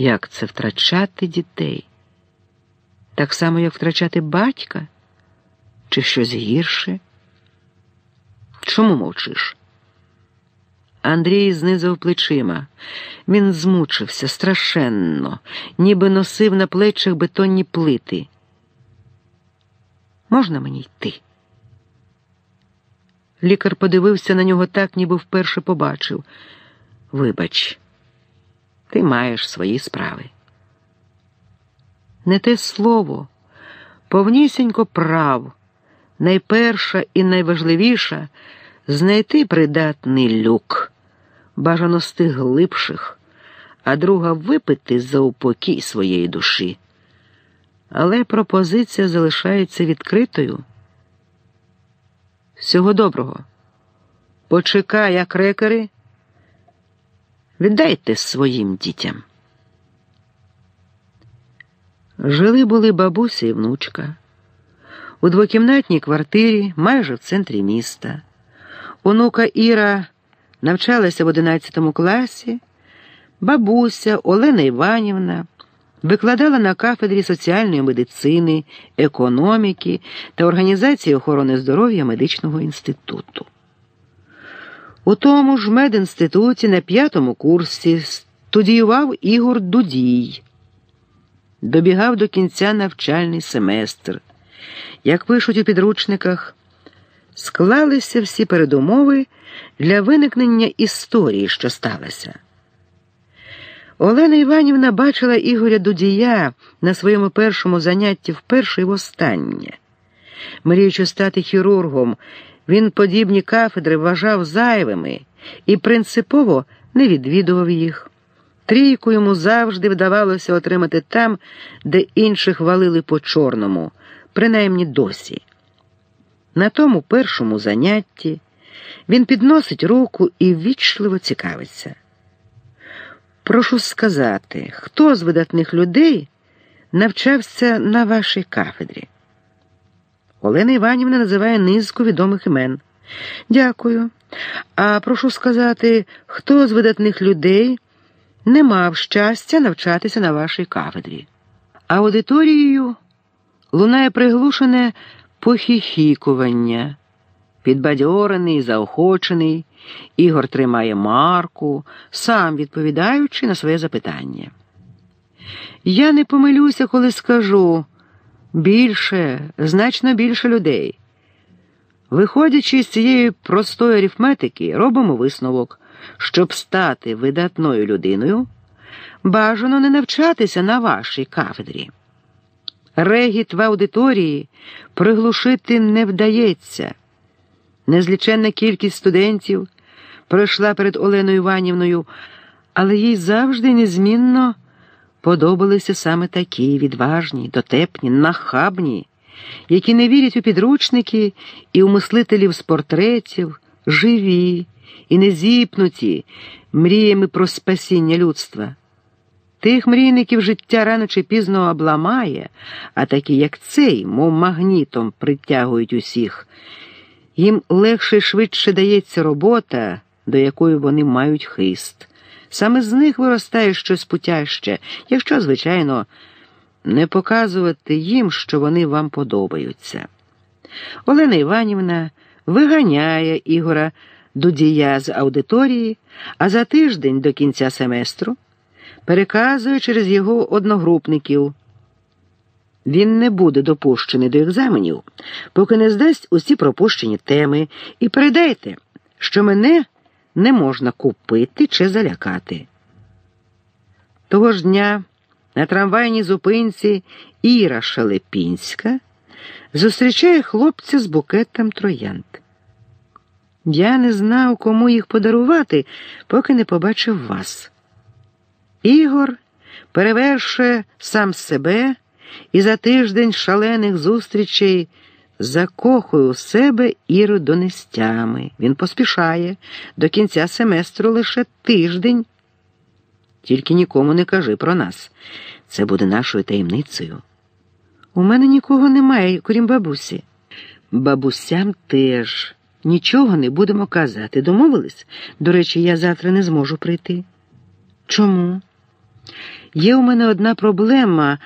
Як це втрачати дітей? Так само, як втрачати батька? Чи щось гірше? Чому мовчиш? Андрій знизав плечима. Він змучився страшенно, ніби носив на плечах бетонні плити. Можна мені йти? Лікар подивився на нього так, ніби вперше побачив. Вибач, ти маєш свої справи. Не те слово, повнісінько прав, найперша і найважливіша знайти придатний люк, бажано з тих глибших, а друга випити за упокій своєї душі. Але пропозиція залишається відкритою. Всього доброго. Почекай, як рекери. Віддайте своїм дітям. Жили були бабуся і внучка у двокімнатній квартирі майже в центрі міста. Онука Іра навчалася в 11 класі, бабуся Олена Іванівна викладала на кафедрі соціальної медицини, економіки та організації охорони здоров'я медичного інституту. У тому ж медінституті на п'ятому курсі студіював Ігор Дудій, добігав до кінця навчальний семестр. Як пишуть у підручниках, склалися всі передумови для виникнення історії, що сталося. Олена Іванівна бачила Ігоря Дудія на своєму першому занятті вперше і востаннє. Мріючи стати хірургом, він подібні кафедри вважав зайвими і принципово не відвідував їх. Трійку йому завжди вдавалося отримати там, де інших валили по чорному, принаймні досі. На тому першому занятті він підносить руку і ввічливо цікавиться. Прошу сказати, хто з видатних людей навчався на вашій кафедрі? Олена Іванівна називає низку відомих імен. Дякую. А прошу сказати, хто з видатних людей не мав щастя навчатися на вашій кафедрі? Аудиторією лунає приглушене похіхікування, підбадьорений, заохочений. Ігор тримає марку, сам відповідаючи на своє запитання. Я не помилюся, коли скажу більше, значно більше людей. Виходячи з цієї простої арифметики, робимо висновок, щоб стати видатною людиною, бажано не навчатися на вашій кафедрі. Регіт в аудиторії приглушити не вдається. Незліченна кількість студентів пройшла перед Оленою Іванівною, але їй завжди незмінно подобалися саме такі відважні, дотепні, нахабні, які не вірять у підручники і у мислителів з портретів, живі і не зіпнуті мріями про спасіння людства. Тих мрійників життя рано чи пізно обламає, а такі, як цей, мов магнітом, притягують усіх. Їм легше і швидше дається робота, до якої вони мають хист. Саме з них виростає щось путяще, якщо, звичайно, не показувати їм, що вони вам подобаються. Олена Іванівна виганяє Ігора Дудія з аудиторії, а за тиждень до кінця семестру переказує через його одногрупників. Він не буде допущений до екзаменів, поки не здасть усі пропущені теми, і передайте, що мене не можна купити чи залякати. Того ж дня на трамвайній зупинці Іра Шелепінська зустрічає хлопця з букетом троянд. Я не знав, кому їх подарувати, поки не побачив вас. Ігор перевершує сам себе і за тиждень шалених зустрічей закохує у себе Іру донестями. Він поспішає до кінця семестру лише тиждень. Тільки нікому не кажи про нас. Це буде нашою таємницею. У мене нікого немає, крім бабусі. Бабусям теж нічого не будемо казати. Домовились? До речі, я завтра не зможу прийти. Чому? Є у мене одна проблема.